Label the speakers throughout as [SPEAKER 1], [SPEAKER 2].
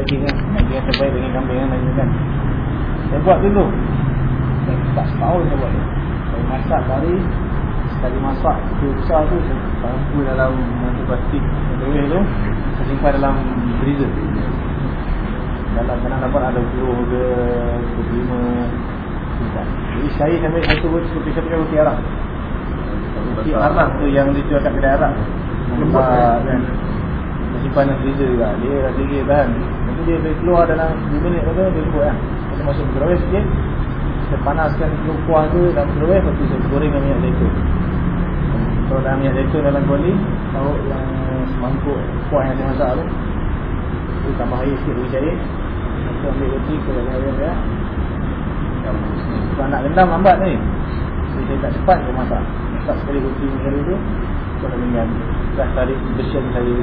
[SPEAKER 1] Daging kan. Daging yang terbaik dengan kambing kan Daging kan. Saya buat dulu. Saya tak setahun saya buat. Saya masak hari Sekali masak Itu besar tu Saya tampu dalam Nanti plastik Yang tu Saya simpan dalam freezer. Dalam sana dapat ada 20 ke 25 Jadi saya ambil satu Seperti saya pakai roti Arab. Roti Arab tu yang dijual kat kedai Arab. Lembut kan? Simpan dalam freezer juga. Dia tinggi tahan Dia boleh keluar dalam 2 minit tu Dia lembut kan Kita masuk microwave sikit. Kita panaskan kuah tu dalam microwave Lepas tu saya goreng dengan minyak zaitun. Kalau dalam minyak zaitun dalam kuali Taruh yang semangkuk kuah yang saya masak tu Tu tambah air sikit bagi cair. Tu ambil roti ke dalam air ya. Kalau nak rendam lambat ni. Jadi saya tak cepat saya masak. Masak sekali roti sekali tu Lepas dengan Dah tarik version saya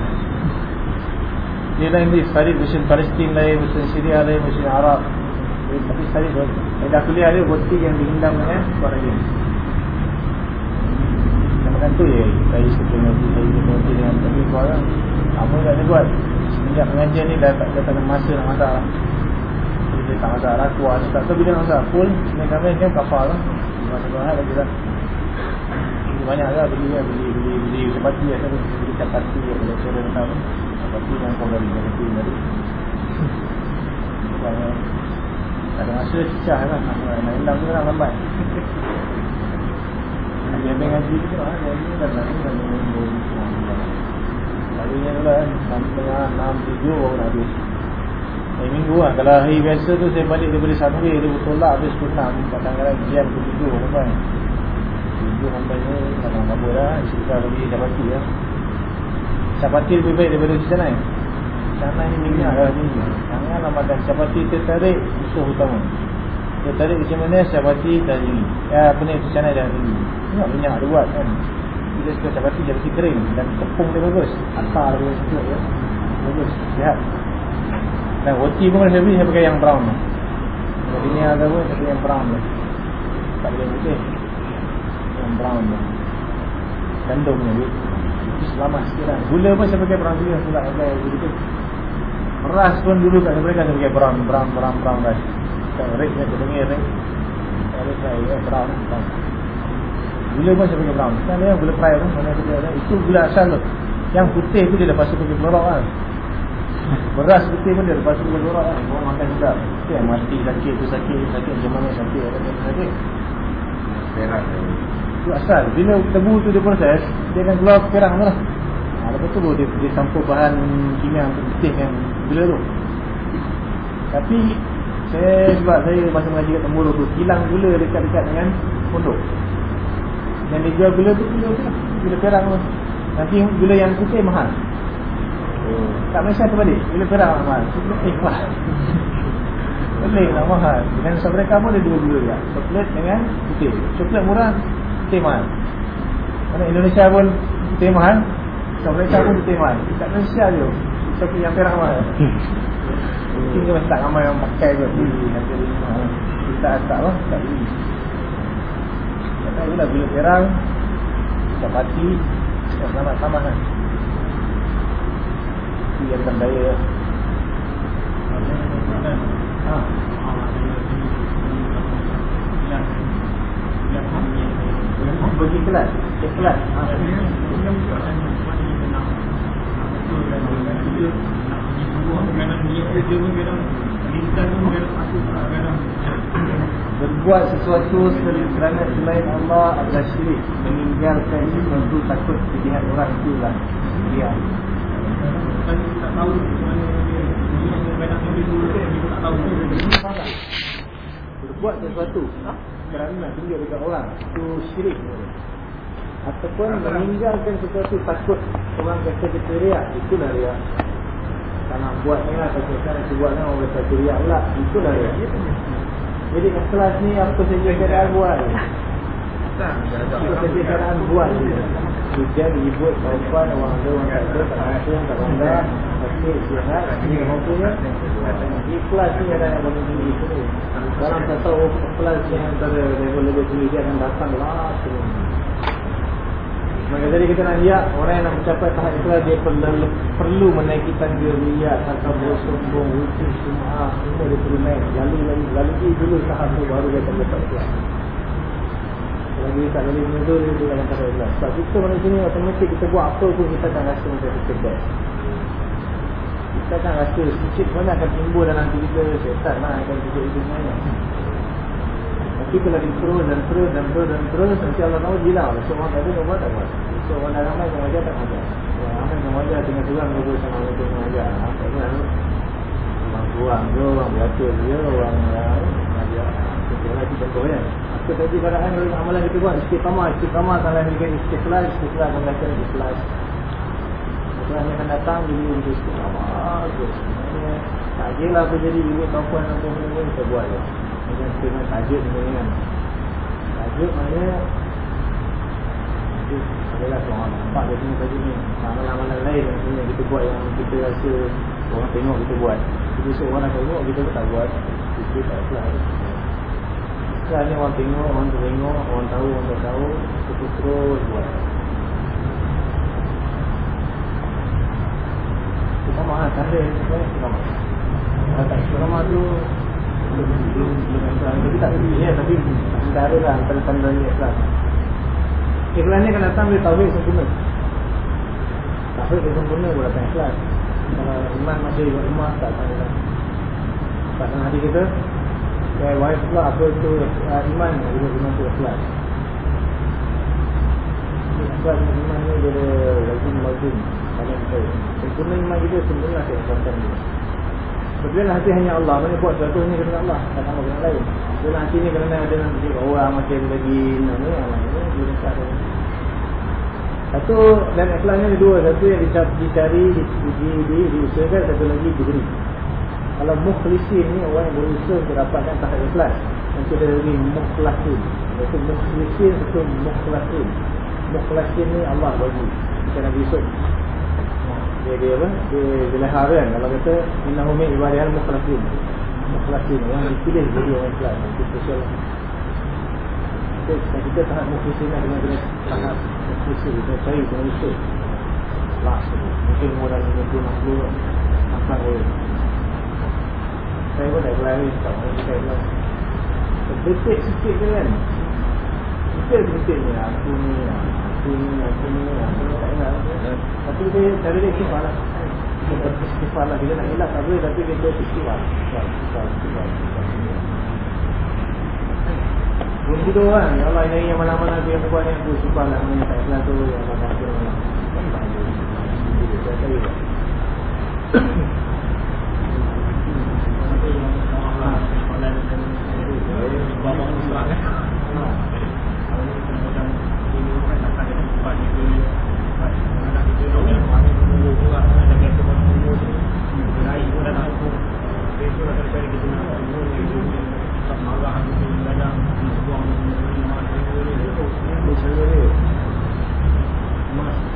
[SPEAKER 1] dia lain ni Farid version Palestin lain Version Syria lain Version Arab Tapi Farid dah kuliah dia Roti yang dihindam dengan Suara dia Macam tu je. Saya suka roti Saya suka roti dengan Tapi kau orang Apa tak dia buat? Semenjak pengajian ni Dah tak, dah tak ada masa nak masak dia tak masak lah Kuah tak tahu bila nak masak Full Dengan kami kan kapal lah. Masa tuan lagi lah. Banyak lah beli lah beli beli beli chapati lah. Beli chapati beli chapati beli chapati dan kau beli chapati tadi ada masa cicah lah. Nak hilang tu lah lambat. Dia ambil ngaji tu lah dia dah dah dah minggu lalunya tu lah sampai enam tujuh baru nak habis. Eh, minggu lah Kalau hari biasa tu Saya balik daripada Sabri Dia betul lah Habis 6 Kadang-kadang jam pukul 7 Sampai Tujuh sampai ni Kalau apa dah Kita bagi Syabati lah Syabati lebih baik daripada Sanai Sanai ni minyak lah ni. Janganlah makan. Syabati tertarik Musuh utama. Tertarik macam mana? Syabati dah tinggi Ya apa ni? Sanai dah tinggi Tengok minyak dia buat kan? Kita suka Syabati Syabati kering. Dan tepung dia bagus. Asar dia suka ya. Bagus Sihat. Dan roti pun saya beli Saya pakai yang brown Jadi ni ada pun Saya yang brown Tak boleh putih yang brown tu gandum ni selamat lah gula pun saya pakai brown juga pula. Pakai begitu beras pun dulu kat mereka saya pakai brown brown brown brown rice kat red saya dengar red red saya eh brown gula pun saya pakai brown kan dia gula fry tu mana dia itu gula asal tu. Yang putih tu dia lepas tu pakai pelorok kan beras putih pun dia lepas tu pakai pelorok kan orang makan kan mati sakit tu sakit sakit macam mana sakit sakit sakit. Perak itu asal. Bila tebu tu dia proses dia akan keluar perang tu lah. Ha, lepas tu dia, dia campur bahan kimia untuk bersihkan gula tu. Tapi saya sebab saya masa mengaji kat Temuruk tu kilang gula dekat-dekat dengan pondok. Dan dia jual gula tu gula tu lah gula perang tu. Nanti gula yang putih mahal. Oh. tak Malaysia terbalik gula perang mahal. Eh mahal Pelik lah mahal. Dengan rasa mereka pun ada dua gula ya. Coklat dengan putih. Coklat murah Mahal Mana Indonesia pun Rasa mereka pun mahal Tak Malaysia je. Coklat yang perak mahal Mungkin dia masih tak ramai yang pakai kot. Kita tak lah Tak beli. Tak tahu lah Gula perang Capati Sama-sama kan. Itu yang tandaya Ha. Bagi kelas Kelas ha. Berbuat sesuatu kerana selain Allah adalah syirik. Meninggalkan sesuatu takut dilihat orang itulah. Dia tak tahu. Berbuat sesuatu Kerana nak tunjuk dekat orang Itu syirik. Ataupun meninggalkan sesuatu Takut orang kata kita riak Itulah riak nak buat ni lah Kalau kita nak buat Orang kata riak pula Itulah riak Jadi kat kelas ni Apa saja keadaan buat? Apa saja keadaan buat? Hujan, ribut, perempuan, orang ada, orang tak ada, tak mampu, tak Sakit, sihat, ini mampunya Ikhlas ni antara level-level tinggi dia akan datang lah Maka jadi kita nak lihat orang yang nak mencapai tahap ikhlas dia perlu perlu menaiki tangga riak, takabur, sombong, wujud, sum'ah, semua dia perlu naik. Jalur lagi, lalui dulu tahap tu baru dia akan dapat ikhlas. Lagi tak boleh menundur dia dia akan dapat ikhlas. Sebab kita manusia ni otomatik kita buat apa pun kita akan rasa macam kita best. Kita akan rasa sikit banyak akan timbul dalam diri kita syaitan lah akan tunjuk itu semuanya. Tapi kalau dia terus dan terus dan terus dan terus Nanti Allah tahu gila So orang kata dia buat tak buat. So orang dah ramai yang wajar tak wajar Orang ramai yang wajar Tengah seorang dia boleh sama untuk mengajar Tak kan Orang kurang ke Orang beratur dia Orang mengajar Kita lagi contoh kan? Apa tadi Kalau amalan kita buat Istiqamah Istiqamah akan lahirkan istiqlal Istiqlal akan lahirkan ni akan datang Jadi untuk istiqamah Tak kira lah apa jadi Ibu tahuan apa-apa Kita buat je. Dengan dengan tajuk ni kan. Tajuk maknanya tajuk adalah seorang nampak dia punya tajuk ni. Amalan-amalan lain yang sebenarnya kita buat yang kita rasa orang tengok kita buat. Kita so orang nak tengok kita tak buat. Kita tak ikhlas ni orang tengok orang tengok orang tahu orang tak tahu kita terus buat kita mahal tanda kita mahal kalau tak ikhlas tu tapi tak lebih ya, tapi antara lah antara tanda ni ikhlas. Ikhlas ni akan datang dari tauhid sempurna. Tauhid yang sempurna boleh datang ikhlas. Kalau iman masih ikut rumah tak tahu lah. Tak dalam hati kita, ya wahai pula apa itu uh, iman ikut iman itu ikhlas. Ikhlas iman ni dia Sempurna iman kita sempurna keikhlasan dia. Sebenarnya hati hanya Allah. Mana buat sesuatu hanya kerana Allah. Tak sama kerana lain. Sebenarnya hati ni kerana ada orang macam lagi Ini alam ini Dia Satu dan ikhlas ni dua Satu yang dicari di, di, di, diusahakan. Satu lagi diberi. Kalau mukhlisin ni orang yang berusaha Untuk dapatkan tahap ikhlas Nanti ada lagi mukhlasin. Iaitu mukhlisin Satu mukhlasin. Mukhlasin ni Allah bagi. Macam Nabi Yusuf dia dia apa? Dia jelehar kan? Kalau kata innahu min ibadihal mukhlasin mukhlasin yang dipilih jadi orang ikhlas itu spesial kita kita tahap mukhlasin dengan jenis tahap mukhlasin. Kita cari dengan usul lah mungkin orang ini pun makhluk apa boleh. Saya pun dah berlari tak mahu kita ikhlas Detik sikit je kan? Detik-detik ni Aku ni Ni ni ni Tak tapi kita cara dia istighfar lah Kita istighfar lah Kita nak elak tak Tapi kita istighfar Belum gitu kan Ya Allah ini yang mana-mana Dia yang buat ni Aku istighfar lah Ini tak ikhlas tu Yang mana tu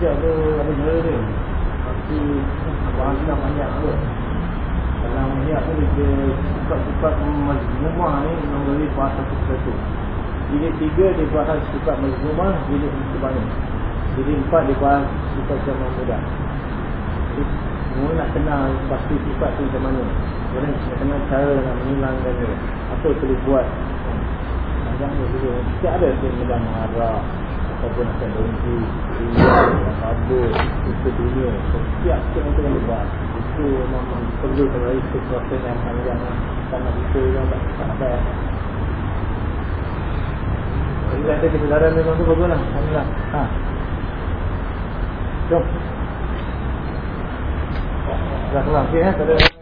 [SPEAKER 1] Masjid tu ada cara dia. Tapi Bahasa banyak tu Dalam banyak tu dia Sifat-sifat mazmumah ni Memberi bahasa satu Jadi tiga dia bahas sifat mazmumah Jadi sebanyak Jadi empat dia bahas sifat zaman muda Jadi nak kenal pasti sifat tu macam mana. Orang nak kenal cara nak menghilangkan dia. Apa perlu buat. Jangan dia? Dulu Mesti ada yang megang marah Ataupun akan berhenti Riak, kabur Itu dunia Setiap setiap itu yang lebat Itu memang perlu terlalu proses yang panjang Tak nak itu yang tak ada Jadi ada kebenaran memang tu bagus lah Alhamdulillah ha. Jom Dah keluar, okay, eh?